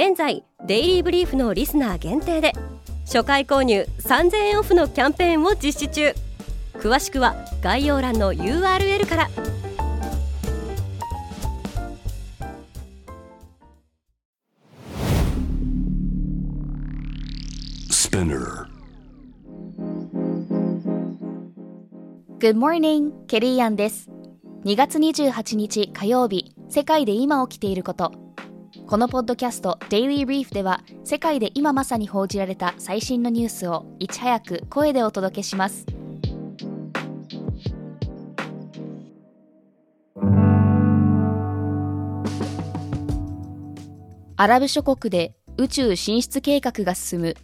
現在デイリーブリーフのリスナー限定で初回購入3000円オフのキャンペーンを実施中。詳しくは概要欄の URL から。Good morning, ケリーアンです。2月28日火曜日世界で今起きていることこのポッドキャスト Daily Brief では世界で今まさに報じられた最新のニュースをいち早く声でお届けします。アラブ諸国で宇宙進出計画が進む。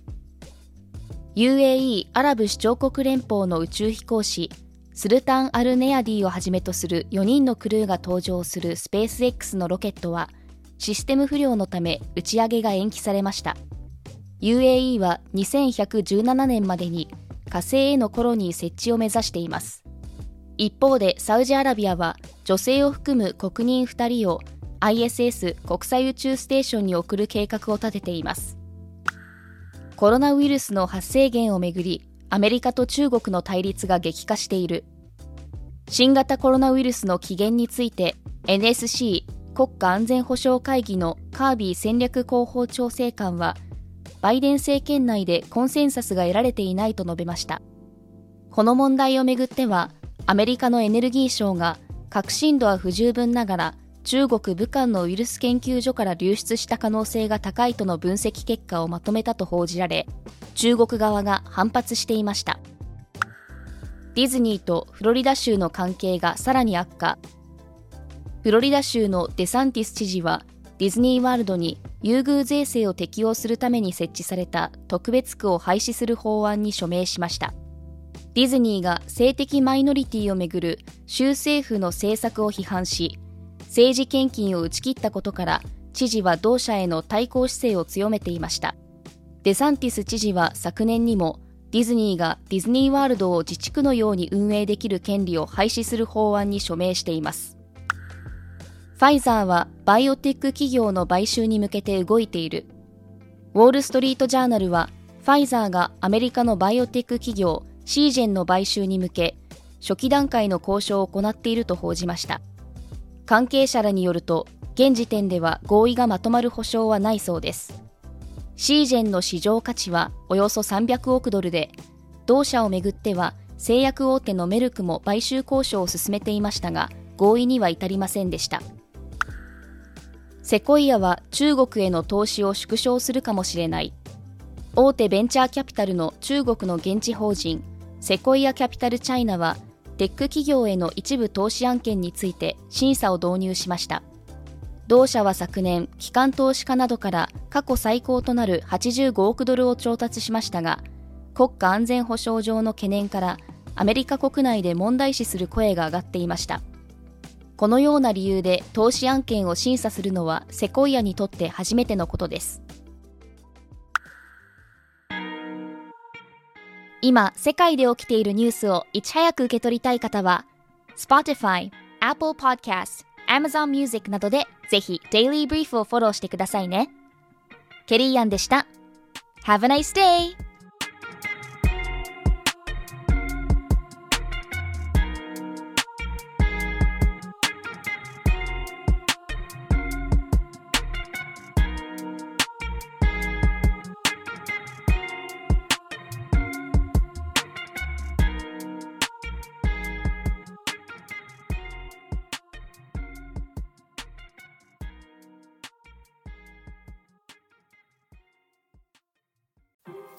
UAE アラブ首長国連邦の宇宙飛行士スルタン・アルネアディをはじめとする4人のクルーが搭乗するスペース X のロケットはシステム不良のため打ち上げが延期されました。UAE は2117年までに火星へのコロニー設置を目指しています。一方でサウジアラビアは女性を含む国民2人を ISS 国際宇宙ステーションに送る計画を立てています。コロナウイルスの発生源をめぐりアメリカと中国の対立が激化している。新型コロナウイルスの起源について NSC 国家安全保障会議のカービー戦略広報調整官はバイデン政権内でコンセンサスが得られていないと述べました。この問題をめぐってはアメリカのエネルギー省が革新度は不十分ながら中国武漢のウイルス研究所から流出した可能性が高いとの分析結果をまとめたと報じられ中国側が反発していました。ディズニーとフロリダ州の関係がさらに悪化。フロリダ州のデサンティス知事はディズニーワールドに優遇税制を適用するために設置された特別区を廃止する法案に署名しました。ディズニーが性的マイノリティをめぐる州政府の政策を批判し政治献金を打ち切ったことから知事は同社への対抗姿勢を強めていました。デサンティス知事は昨年にもディズニーがディズニーワールドを自治区のように運営できる権利を廃止する法案に署名しています。ファイザーはバイオテック企業の買収に向けて動いている。ウォール・ストリート・ジャーナルはファイザーがアメリカのバイオテック企業シージェンの買収に向け初期段階の交渉を行っていると報じました。関係者らによると現時点では合意がまとまる保証はないそうです。シージェンの市場価値はおよそ300億ドルで、同社をめぐっては製薬大手のメルクも買収交渉を進めていましたが、合意には至りませんでした。セコイアは中国への投資を縮小するかもしれない。大手ベンチャーキャピタルの中国の現地法人、セコイアキャピタルチャイナは、テック企業への一部投資案件について審査を導入しました。同社は昨年、機関投資家などから過去最高となる85億ドルを調達しましたが、国家安全保障上の懸念からアメリカ国内で問題視する声が上がっていました。このような理由で投資案件を審査するのはセコイアにとって初めてのことです。今、世界で起きているニュースをいち早く受け取りたい方は、Spotify、Apple Podcast、Amazon Music などでぜひ Daily Brief をフォローしてくださいね。ケリーアンでした。Have a nice day!